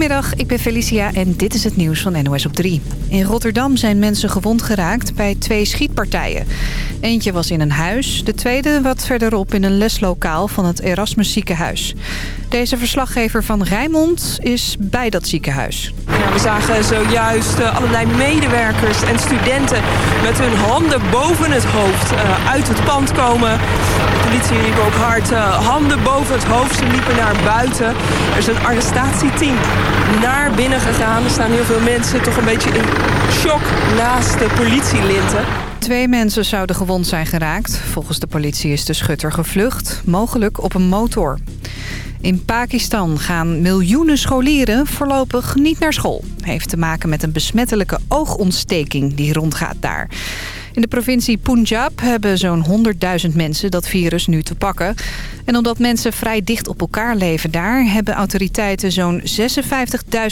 Goedemiddag, ik ben Felicia en dit is het nieuws van NOS op 3. In Rotterdam zijn mensen gewond geraakt bij twee schietpartijen. Eentje was in een huis, de tweede wat verderop in een leslokaal van het Erasmus ziekenhuis. Deze verslaggever van Rijnmond is bij dat ziekenhuis. We zagen zojuist uh, allerlei medewerkers en studenten met hun handen boven het hoofd uh, uit het pand komen. De politie riep ook hard uh, handen boven het hoofd. Ze liepen naar buiten. Er is een arrestatieteam naar binnen gegaan. Er staan heel veel mensen toch een beetje in shock naast de politielinten. Twee mensen zouden gewond zijn geraakt. Volgens de politie is de schutter gevlucht, mogelijk op een motor. In Pakistan gaan miljoenen scholieren voorlopig niet naar school. Heeft te maken met een besmettelijke oogontsteking die rondgaat daar. In de provincie Punjab hebben zo'n 100.000 mensen dat virus nu te pakken. En omdat mensen vrij dicht op elkaar leven daar... hebben autoriteiten zo'n 56.000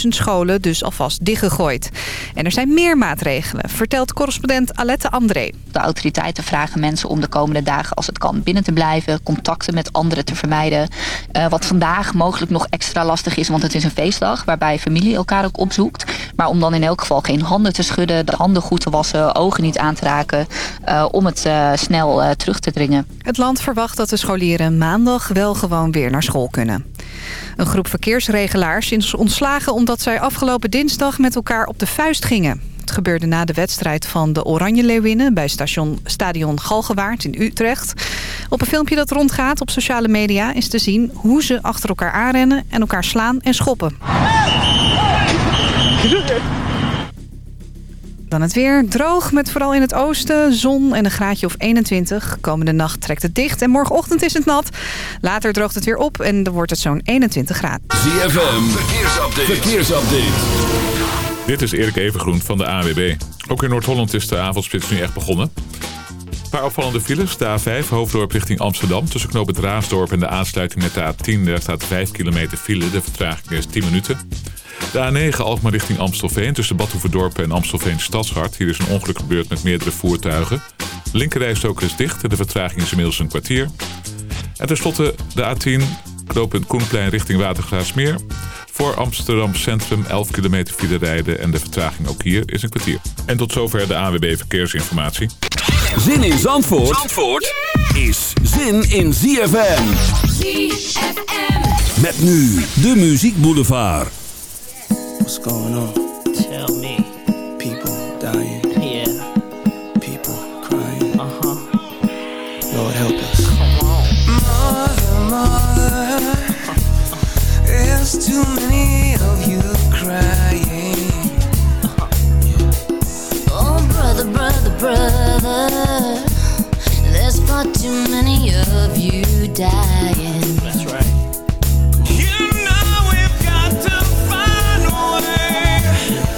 scholen dus alvast dichtgegooid. En er zijn meer maatregelen, vertelt correspondent Alette André. De autoriteiten vragen mensen om de komende dagen als het kan binnen te blijven... contacten met anderen te vermijden. Uh, wat vandaag mogelijk nog extra lastig is, want het is een feestdag... waarbij familie elkaar ook opzoekt. Maar om dan in elk geval geen handen te schudden, de handen goed te wassen... ogen niet aan te raken, uh, om het uh, snel terug te dringen. Het land verwacht dat de scholieren maandag wel gewoon weer naar school kunnen. Een groep verkeersregelaars is ontslagen omdat zij afgelopen dinsdag met elkaar op de vuist gingen. Het gebeurde na de wedstrijd van de Oranje Leeuwinnen bij station, stadion Galgenwaard in Utrecht. Op een filmpje dat rondgaat op sociale media is te zien hoe ze achter elkaar aanrennen en elkaar slaan en schoppen. Dan het weer. Droog met vooral in het oosten zon en een graadje of 21. Komende nacht trekt het dicht en morgenochtend is het nat. Later droogt het weer op en dan wordt het zo'n 21 graden. ZFM, verkeersupdate. verkeersupdate. Dit is Erik Evengroen van de AWB. Ook in Noord-Holland is de avondspits nu echt begonnen. Een paar opvallende files. De A5, hoofddorp richting Amsterdam. Tussen knoop het Raasdorp en de aansluiting met de A10. Daar staat 5 kilometer file. De vertraging is 10 minuten. De A9 Alkmaar richting Amstelveen tussen Badhoevedorp en Amstelveen Stadshart. Hier is een ongeluk gebeurd met meerdere voertuigen. De linkerrijstrook is dicht en de vertraging is inmiddels een kwartier. En tenslotte de A10 knooppunt Koenplein richting Watergraafsmeer. Voor Amsterdam Centrum 11 kilometer file rijden en de vertraging ook hier is een kwartier. En tot zover de AWB Verkeersinformatie. Zin in Zandvoort, Zandvoort is zin in ZFM. ZFM. Met nu de Muziek Boulevard. What's going on? Tell me. People dying. Yeah. People crying. Uh huh. Lord help us. Come on. Mother, mother, there's too many of you crying. Oh, brother, brother, brother, there's far too many of you dying. Yeah.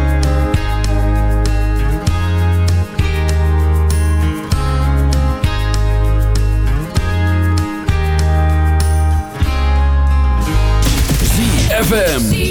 ZFM.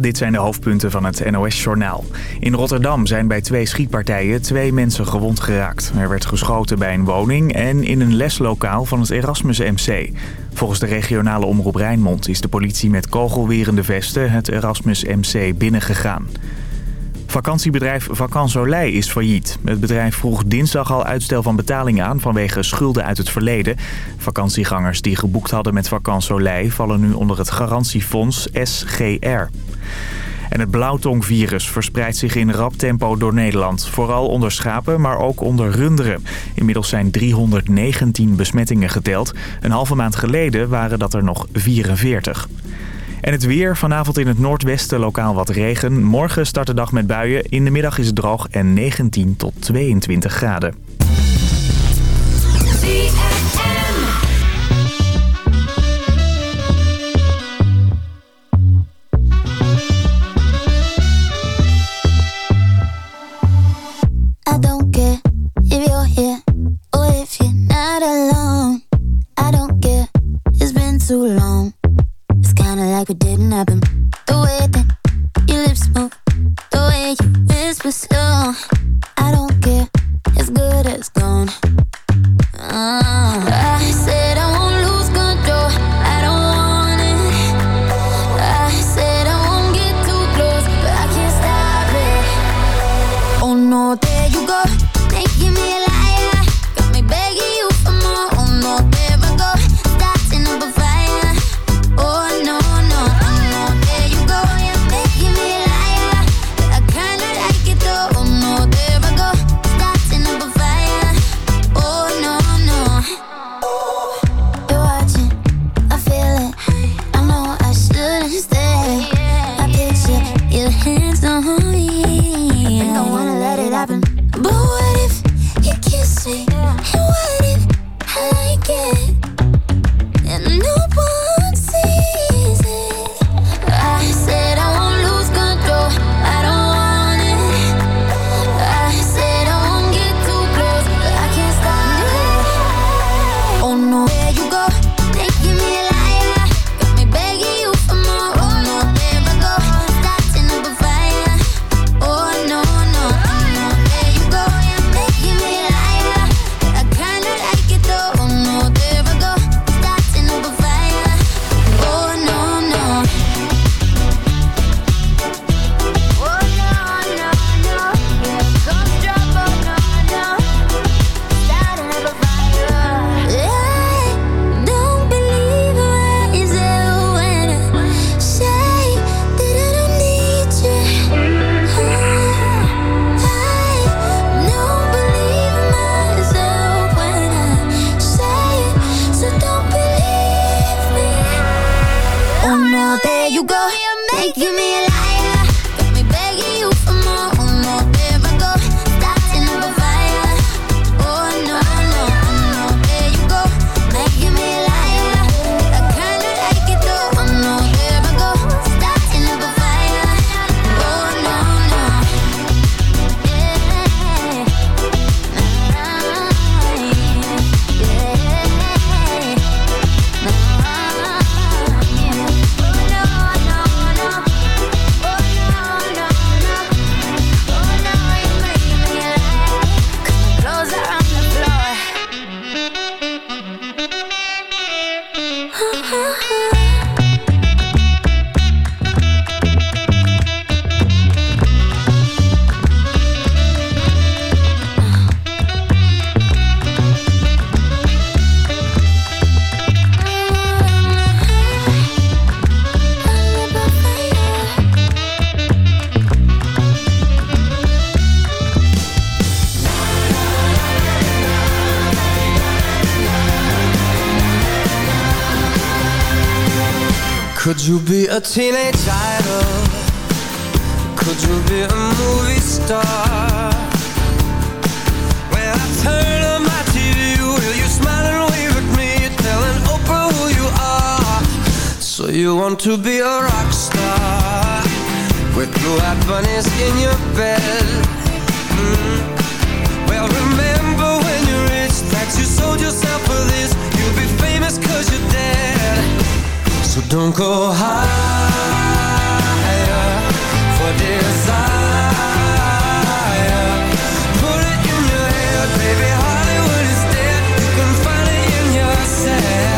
Dit zijn de hoofdpunten van het NOS-journaal. In Rotterdam zijn bij twee schietpartijen twee mensen gewond geraakt. Er werd geschoten bij een woning en in een leslokaal van het Erasmus MC. Volgens de regionale omroep Rijnmond is de politie met kogelwerende vesten het Erasmus MC binnengegaan. Vakantiebedrijf Vakant Soleil is failliet. Het bedrijf vroeg dinsdag al uitstel van betaling aan vanwege schulden uit het verleden. Vakantiegangers die geboekt hadden met Vakant Soleil vallen nu onder het garantiefonds SGR. En het blauwtongvirus verspreidt zich in rap tempo door Nederland. Vooral onder schapen, maar ook onder runderen. Inmiddels zijn 319 besmettingen geteld. Een halve maand geleden waren dat er nog 44. En het weer. Vanavond in het noordwesten lokaal wat regen. Morgen start de dag met buien. In de middag is het droog en 19 tot 22 graden. You want to be a rock star with blue-eyed bunnies in your bed? Mm. Well, remember when you rich that you sold yourself for this. You'll be famous cause you're dead. So don't go higher for desire. Put it in your head, baby. Hollywood is dead. You can find it in yourself.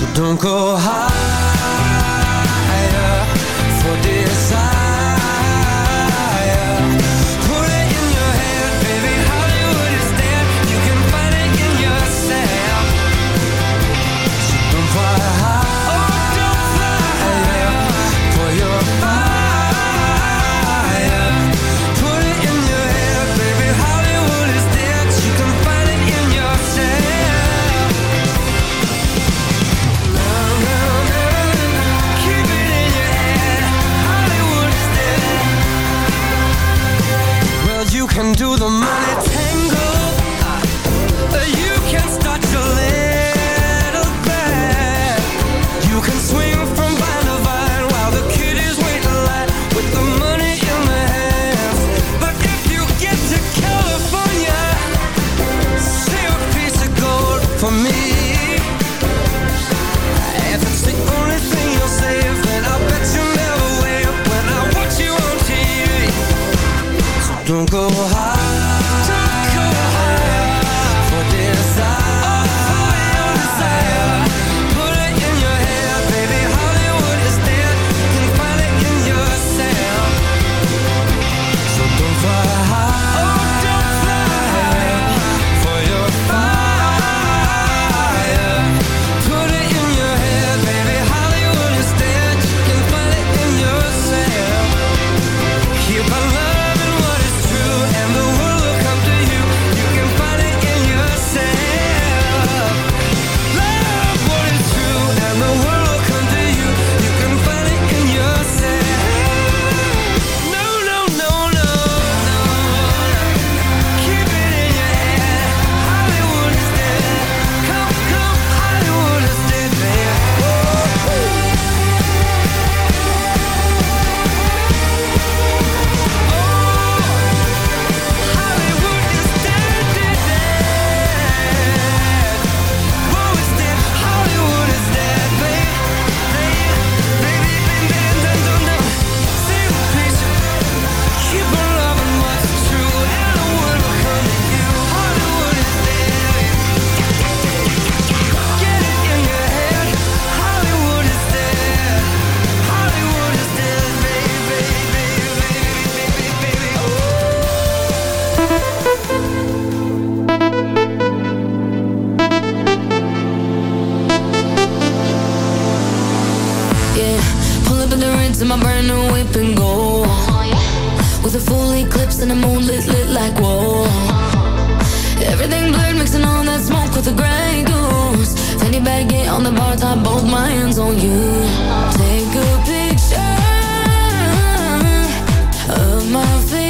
So don't go higher for desire. Can do the money my brand new whip and go. With a full eclipse and the moon lit, like whoa. Everything blurred, mixing all that smoke with the Grey Goose. Fanny baggy on the bar top, both my hands on you. Take a picture of my figure.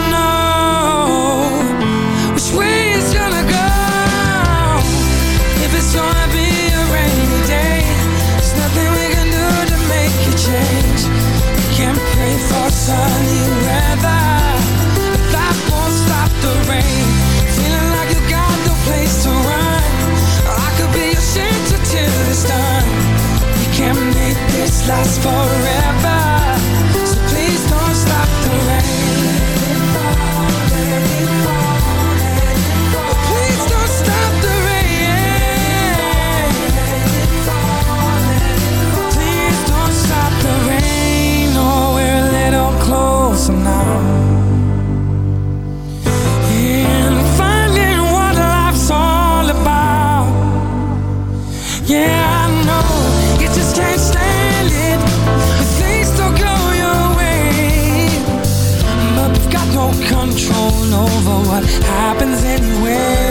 last forever. happens anywhere.